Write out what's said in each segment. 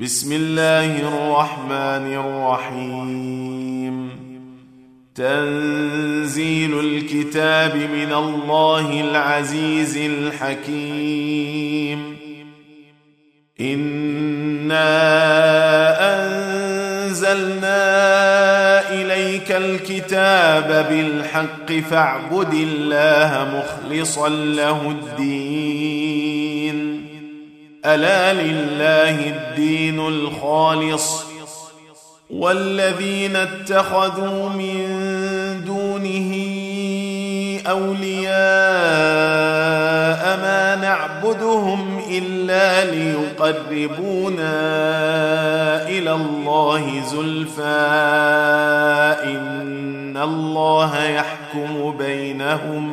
بسم الله الرحمن الرحيم. تنزيل الكتاب من الله العزيز الحكيم. إنا أنزلنا إليك الكتاب بالحق فاعبد الله مخلصا له الدين. ألا لله الدين الخالص والذين اتخذوا من دونه أولياء ما نعبدهم إلا ليقربونا إلى الله زلفى إن الله يحكم بينهم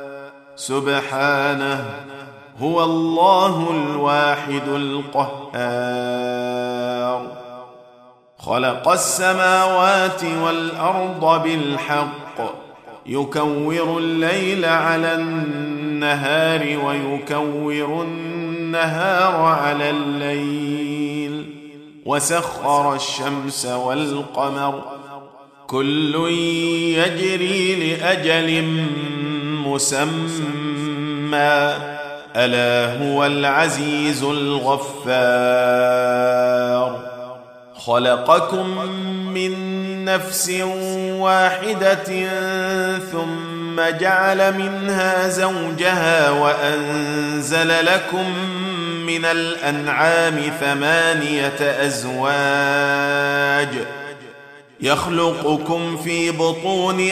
سبحانه هو الله الواحد القهار. خلق السماوات والأرض بالحق يكور الليل على النهار ويكور النهار على الليل. وسخر الشمس والقمر كل يجري لأجل مسمى. ألا هو العزيز الغفار. خلقكم من نفس واحدة ثم جعل منها زوجها وأنزل لكم من الأنعام ثمانية أزواج. يخلقكم في بطون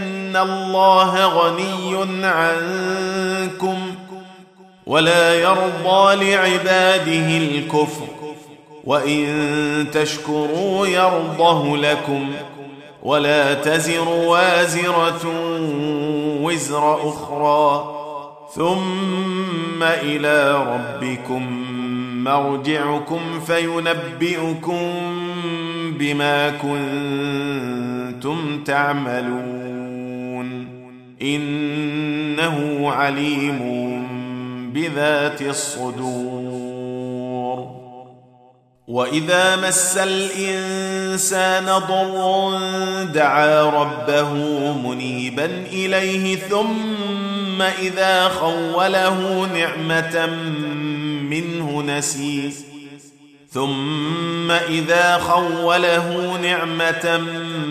الله غني عنكم ولا يرضى لعباده الكفر وان تشكروا يرضه لكم ولا تزر وازره وزر أخرى ثم إلى ربكم مرجعكم فينبئكم بما كنتم تعملون إنه عليم بذات الصدور. وإذا مس الإنسان ضر دعا ربه منيبا إليه ثم إذا خوله نعمة منه نسي ثم إذا خوله نعمة منه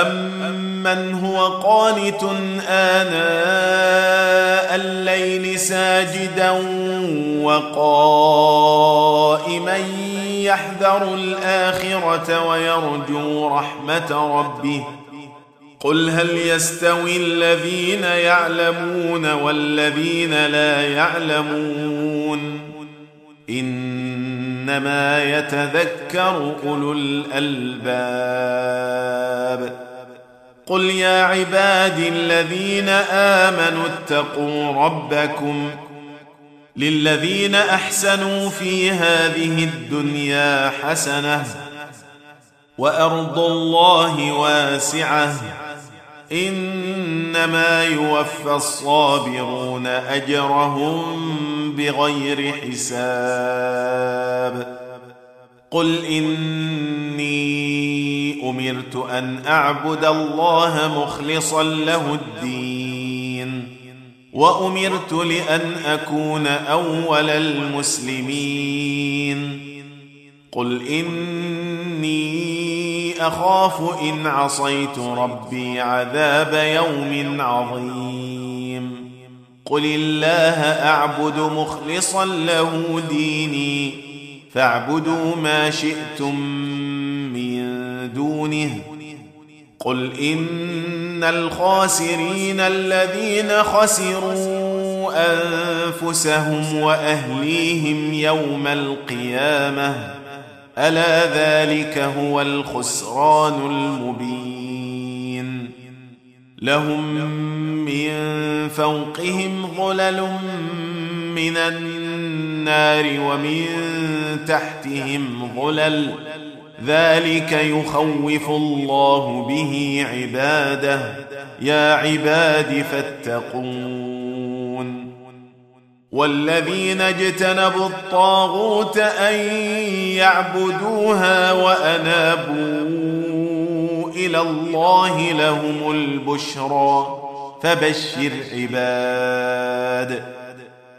امن هو قانت اناء الليل ساجدا وقائما يحذر الاخره ويرجو رحمه ربه قل هل يستوي الذين يعلمون والذين لا يعلمون انما يتذكر اولو الالباب قل يا عبادي الذين امنوا اتقوا ربكم للذين احسنوا في هذه الدنيا حسنه وارض الله واسعه انما يوفى الصابرون اجرهم بغير حساب قل إني أمرت أن أعبد الله مخلصا له الدين وأمرت لأن أكون أول المسلمين قل إني أخاف إن عصيت ربي عذاب يوم عظيم قل الله أعبد مخلصا له ديني فاعبدوا ما شئتم من دونه. قل إن الخاسرين الذين خسروا أنفسهم وأهليهم يوم القيامة. ألا ذلك هو الخسران المبين. لهم من فوقهم ظلل من النار. ومن تحتهم ظلل ذلك يخوف الله به عباده. يا عباد فاتقون. والذين اجتنبوا الطاغوت أن يعبدوها وأنابوا إلى الله لهم البشرى. فبشر عباد.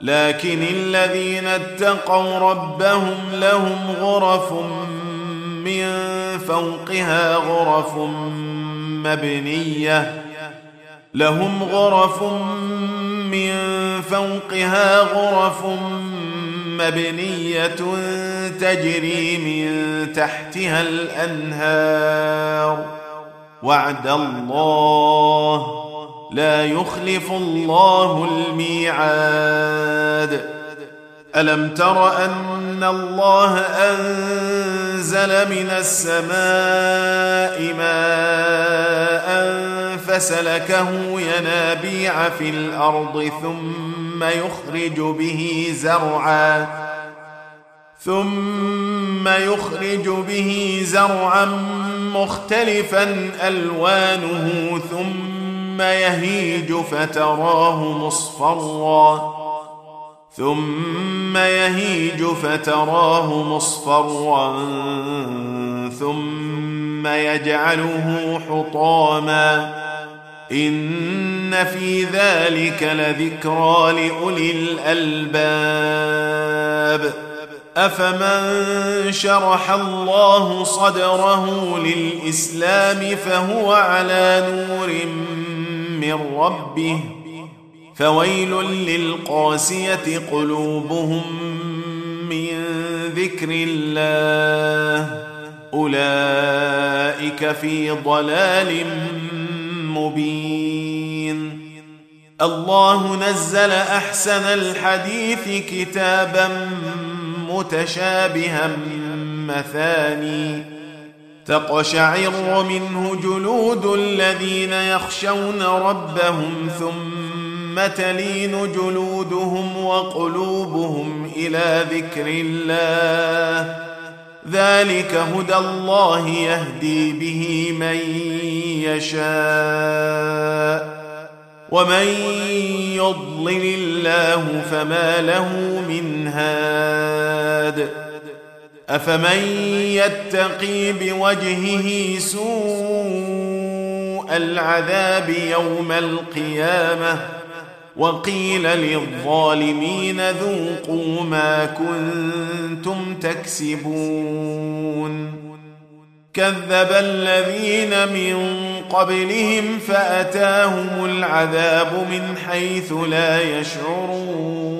لكن الذين اتقوا ربهم لهم غرف من فوقها غرف مبنية. لهم غرف من فوقها غرف مبنية تجري من تحتها الأنهار. وعد الله لا يخلف الله الميعاد. ألم تر أن الله أنزل من السماء ماء فسلكه ينابيع في الأرض ثم يخرج به زرعا ثم يخرج به زرعا مختلفا ألوانه ثم يهيج فتراه مصفرا. ثم يهيج فتراه مصفرا. ثم يجعله حطاما. إن في ذلك لذكرى لأولي الألباب. أفمن شرح الله صدره للإسلام فهو على نور من ربه فويل للقاسية قلوبهم من ذكر الله. أولئك في ضلال مبين. الله نزل أحسن الحديث كتابا متشابها مثاني. تقشعر منه جلود الذين يخشون ربهم ثم تلين جلودهم وقلوبهم إلى ذكر الله. ذلك هدى الله يهدي به من يشاء. ومن يضلل الله فما له من هاد. أفمن يتقي بوجهه سوء العذاب يوم القيامة وقيل للظالمين ذوقوا ما كنتم تكسبون كذب الذين من قبلهم فأتاهم العذاب من حيث لا يشعرون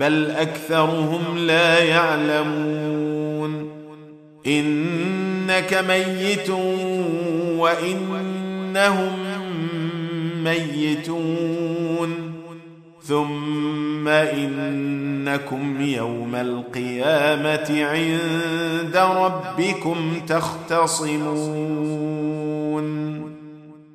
بل أكثرهم لا يعلمون. إنك ميت وإنهم ميتون. ثم إنكم يوم القيامة عند ربكم تختصمون.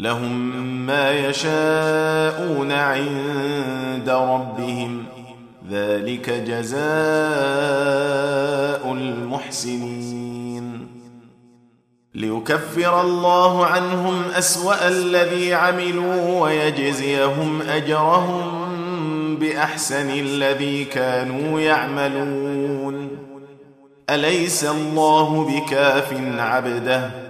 لهم ما يشاءون عند ربهم. ذلك جزاء المحسنين. ليكفر الله عنهم أسوأ الذي عملوا ويجزيهم أجرهم بأحسن الذي كانوا يعملون. أليس الله بكاف عبده؟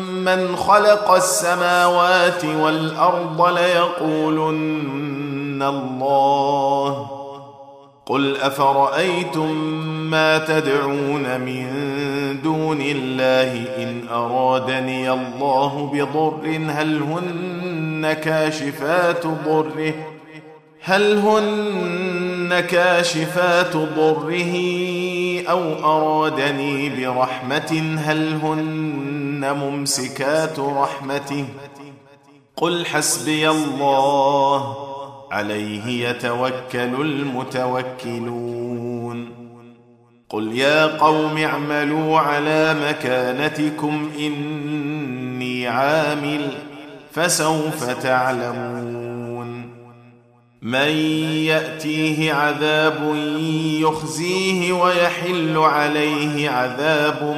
من خلق السماوات والارض ليقولن الله قل افرايتم ما تدعون من دون الله ان ارادني الله بضر هل هن كاشفات ضره هل هن كاشفات ضره أو ارادني برحمه هل هن ممسكات رحمته. قل حسبي الله عليه يتوكل المتوكلون. قل يا قوم اعملوا على مكانتكم إني عامل فسوف تعلمون. من يأتيه عذاب يخزيه ويحل عليه عذاب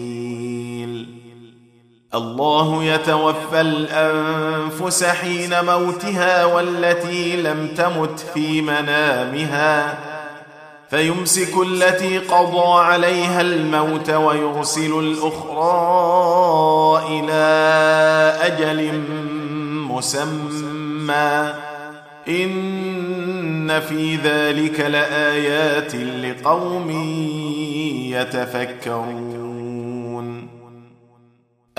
الله يتوفى الأنفس حين موتها والتي لم تمت في منامها فيمسك التي قضى عليها الموت ويرسل الأخرى إلى أجل مسمى. إن في ذلك لآيات لقوم يتفكرون.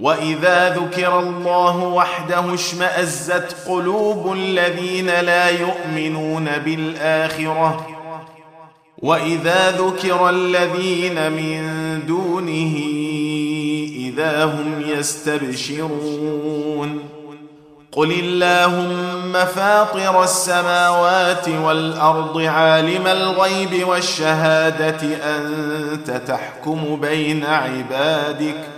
واذا ذكر الله وحده اشمازت قلوب الذين لا يؤمنون بالاخره واذا ذكر الذين من دونه اذا هم يستبشرون قل اللهم فاطر السماوات والارض عالم الغيب والشهاده انت تحكم بين عبادك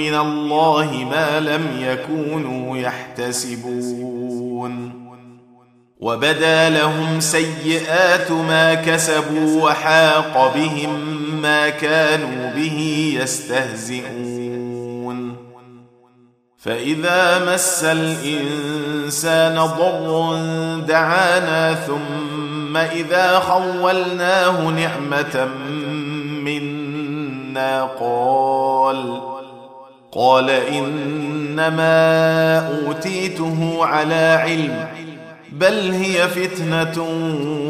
من الله ما لم يكونوا يحتسبون. وبدا لهم سيئات ما كسبوا وحاق بهم ما كانوا به يستهزئون. فإذا مس الإنسان ضر دعانا ثم إذا خولناه نعمة منا قال قال إنما أوتيته على علم بل هي فتنة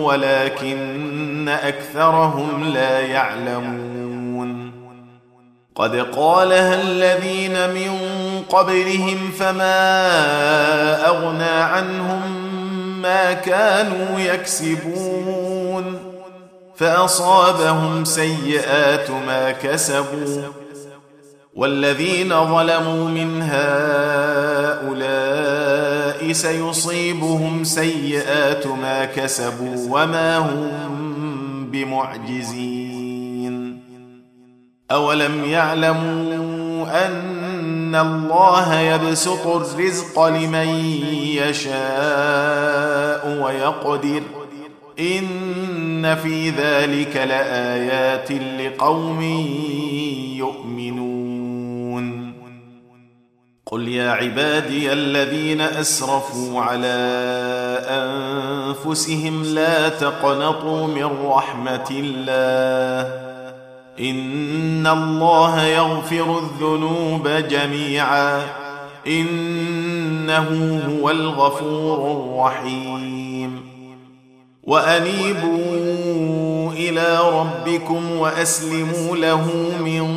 ولكن أكثرهم لا يعلمون. قد قالها الذين من قبلهم فما أغنى عنهم ما كانوا يكسبون. فأصابهم سيئات ما كسبوا. والذين ظلموا من هؤلاء سيصيبهم سيئات ما كسبوا وما هم بمعجزين. أولم يعلموا أن الله يبسط الرزق لمن يشاء ويقدر. إن في ذلك لآيات لقوم يؤمنون. قل يا عبادي الذين اسرفوا على انفسهم لا تقنطوا من رحمه الله ان الله يغفر الذنوب جميعا انه هو الغفور الرحيم. وانيبوا إلى ربكم واسلموا له من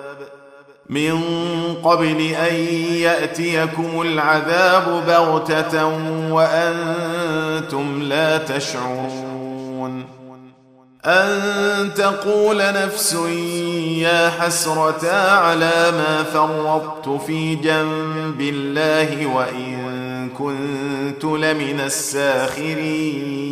من قبل أن يأتيكم العذاب بغتة وأنتم لا تشعرون أن تقول نفس يا حسرتا على ما فرطت في جنب الله وإن كنت لمن الساخرين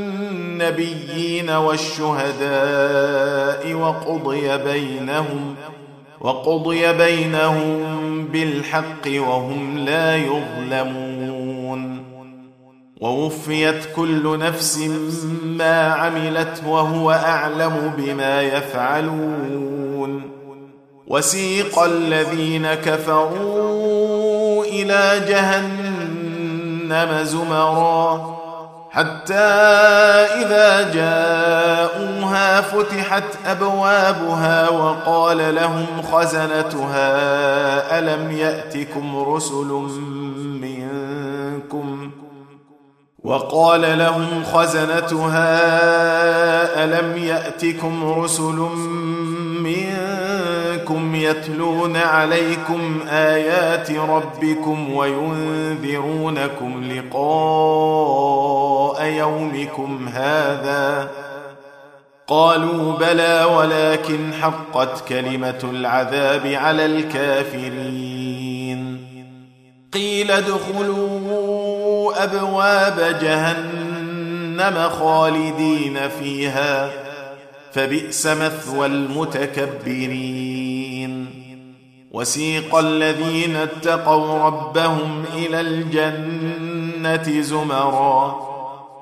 النبيين والشهداء وقضي بينهم وقضي بينهم بالحق وهم لا يظلمون. ووفيت كل نفس ما عملت وهو أعلم بما يفعلون. وسيق الذين كفروا إلى جهنم زمرًا. حتى إذا جاءوها فتحت أبوابها وقال لهم خزنتها ألم يأتكم رسل منكم؟ وقال لهم خزنتها ألم يأتكم رسل منكم يتلون عليكم آيات ربكم وينذرونكم لقاء يومكم هذا قالوا بلى ولكن حقت كلمة العذاب على الكافرين قيل ادخلوا أبواب جهنم خالدين فيها فبئس مثوى المتكبرين وسيق الذين اتقوا ربهم إلى الجنة زمرا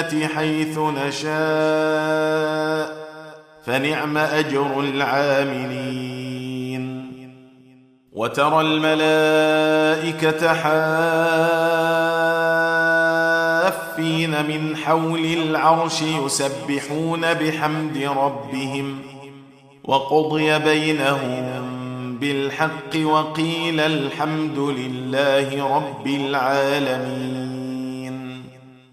الجنة حيث نشاء فنعم أجر العاملين. وترى الملائكة حافين من حول العرش يسبحون بحمد ربهم وقضي بينهم بالحق وقيل الحمد لله رب العالمين.